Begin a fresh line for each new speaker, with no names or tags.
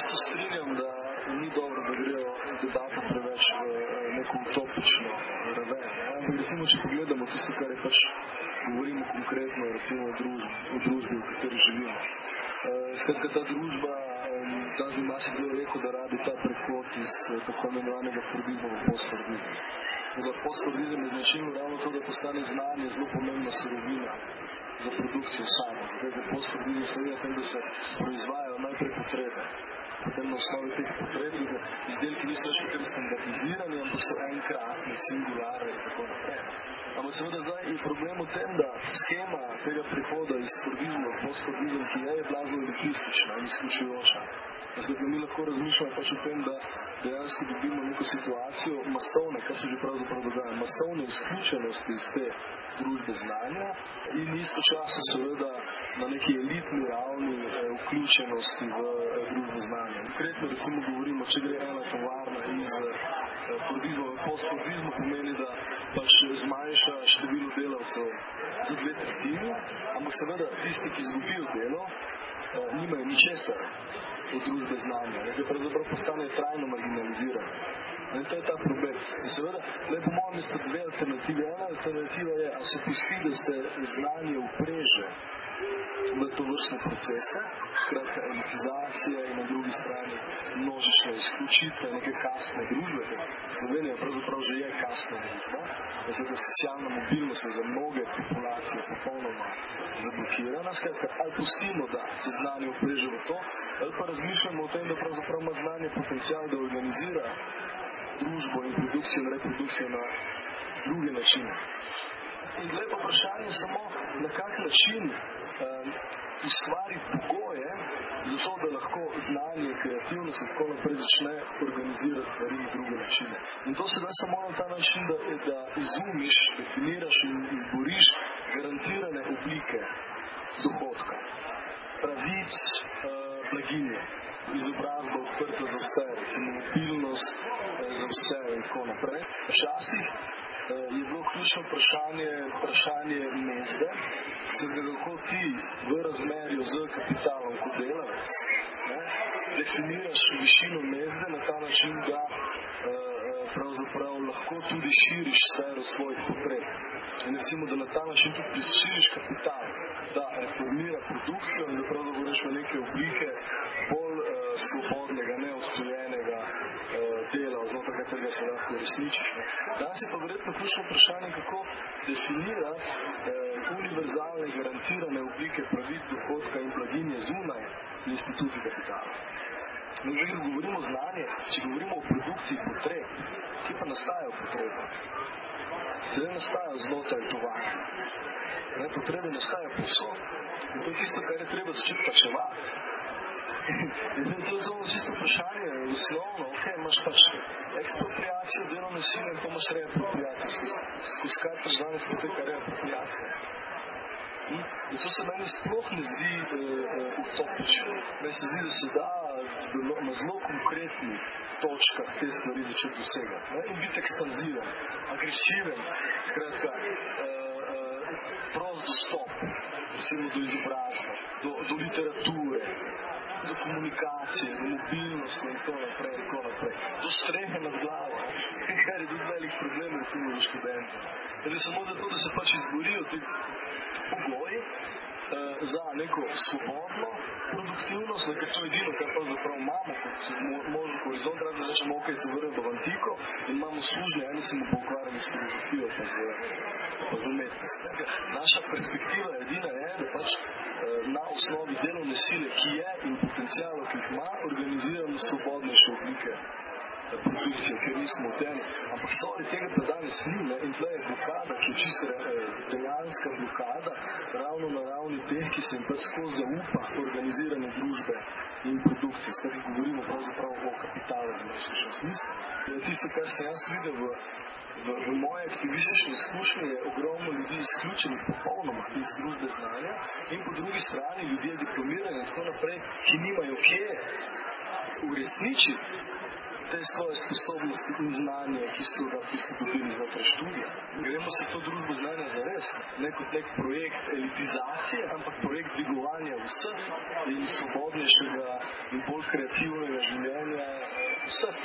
isto strinjam, da ni dobro, da grejo debate preveč v neko utopično raven. Ja. Recimo, če pogledamo tisto, kar je pač govorimo konkretno recimo, o, družbi, o družbi, v kateri živimo. Uh, skratka, ta družba, ta zima se bilo rekel, da rabi ta prehod iz tako imenovanega fordizma v postfordizem. Za postfordizem je značilno ravno to, da postane znanje zelo pomembna surovina za produkcijo samo. Zdaj, da postfordizem na tem, da se proizvajajo najprej potrebe potem na osnovi teh potreb, da izdelki niso več kar standardizirani, ampak so enkratni, singularni in tako naprej. Ampak seveda zdaj je problem v tem, da schema tega prihoda iz fordizma v postfordizem, ki je, je blazno elitistična in izključujoča. Zdaj, mi lahko razmišljamo pač o tem, da dejansko dobimo neko situacijo masovne, kar se že pravzaprav dogaja, masovne izključenosti iz te družbe znanja in istočasno seveda na neki elitni ravni eh, vključenosti v eh, družbo znanja. Konkretno recimo govorimo, če gre ena tovarna iz eh, fordizma v postfordizmu, pomeni, da pač zmanjša število delavcev dve tretjini, ampak seveda tisti, ki izgubijo delo, eh, nimajo ničesar od družbe znanja, da pravzaprav postanejo trajno marginalizirani. In to je ta problem. In seveda, tukaj po mojem sta dve alternative. Ena alternativa je, a se pusti, da se znanje upreže v to vrstne procese, skratka elitizacija in na drugi strani množične izključitve, neke kastne družbe. Slovenija pravzaprav že je kastna družba, da se socialna mobilnost za mnoge populacije popolnoma zablokirana. Skratka, ali pustimo, da se znanje upreže v to, ali pa razmišljamo o tem, da pravzaprav ima znanje potencial, da organizira družbo in produkcijo in reprodukcijo na druge načine. In lepo vprašanje je samo, na kak način um, ustvariti pogoje za to, da lahko znanje, kreativnost in tako naprej začne organizirati stvari na druge načine. In to se da samo na ta način, da, da izumiš, definiraš in izboriš garantirane oblike dohodka, pravic, uh, blaginje, izobrazba odprta za vse, recimo mobilnost uh, za vse in tako naprej. Včasih je bilo ključno vprašanje, vprašanje mezde, kako ti v razmerju z kapitalom kot delavec ne, definiraš višino mezde na ta način, da pravzaprav lahko tudi širiš sfero svojih potreb. In recimo, da na ta način tudi prisiliš kapital, da reformira produkcijo in da pravzaprav greš v neke oblike bolj uh, svobodnega, neodstojenega dela, znotraj katerega se lahko resničiš. Danes je pa verjetno ključno vprašanje, kako definira eh, univerzalne garantirane oblike pravic dohodka in blaginje zunaj institucij kapitala. No, že govorimo znanje, če govorimo o produkciji potreb, kje pa nastajajo potrebe? Potrebe nastajajo znotraj tovara. Ne, potrebe nastajajo povsod. In to je tisto, kar je treba začeti plačevati. Zdaj, to je zelo čisto vprašanje, uslovno, ok, imaš pač ekspropriacijo delovne sile in pa imaš reapropriacijo, skozi kar pač danes poteka reapropriacija. In to se meni sploh ne zdi uh, uh, utopično. Meni se zdi, da se da na zelo konkretnih točkah te stvari začeti dosegati. Ne? In biti ekspanziven, agresiven, skratka, uh, uh, prost dostop, recimo do izobrazbe, do, do literature, do komunikacije, do mobilnosti in tako naprej, in tako naprej. Do strehe nad glavo, kar je tudi velik problem recimo za študente. Torej samo zato, da se pač izborijo ti pogoji eh, za neko svobodno produktivnost, ker to je edino, kar pravzaprav imamo kot možno horizont, da rečemo, ok, se vrnem v antiko in imamo služne, eni se mu pokvarjali s filozofijo, pa z, umetnostjo. Naša perspektiva edina je, da pač na osnovi delovne sile, ki je in potencijalov, ki jih ima, organiziramo svobodnejše oblike produkcije, ker nismo tem. Ampak sorry, tega pa danes ni ne? in tle je blokada, ki je čisto dejanska blokada, ravno na ravni teh, ki se jim pač skozi zaupa organizirane družbe in produkcije. Skratka, govorimo pravzaprav o kapitalu v najširšem smislu. Tisto, kar sem jaz videl v v, v moje aktivistične izkušnje je ogromno ljudi izključenih popolnoma iz družbe znanja in po drugi strani ljudje diplomirani in tako naprej, ki nimajo kje uresničiti te svoje sposobnosti in znanje, ki so ga dobili znotraj študija. Gremo se to družbo znanja za res, ne kot nek projekt elitizacije, ampak projekt dvigovanja vseh in svobodnejšega in bolj kreativnega življenja vseh.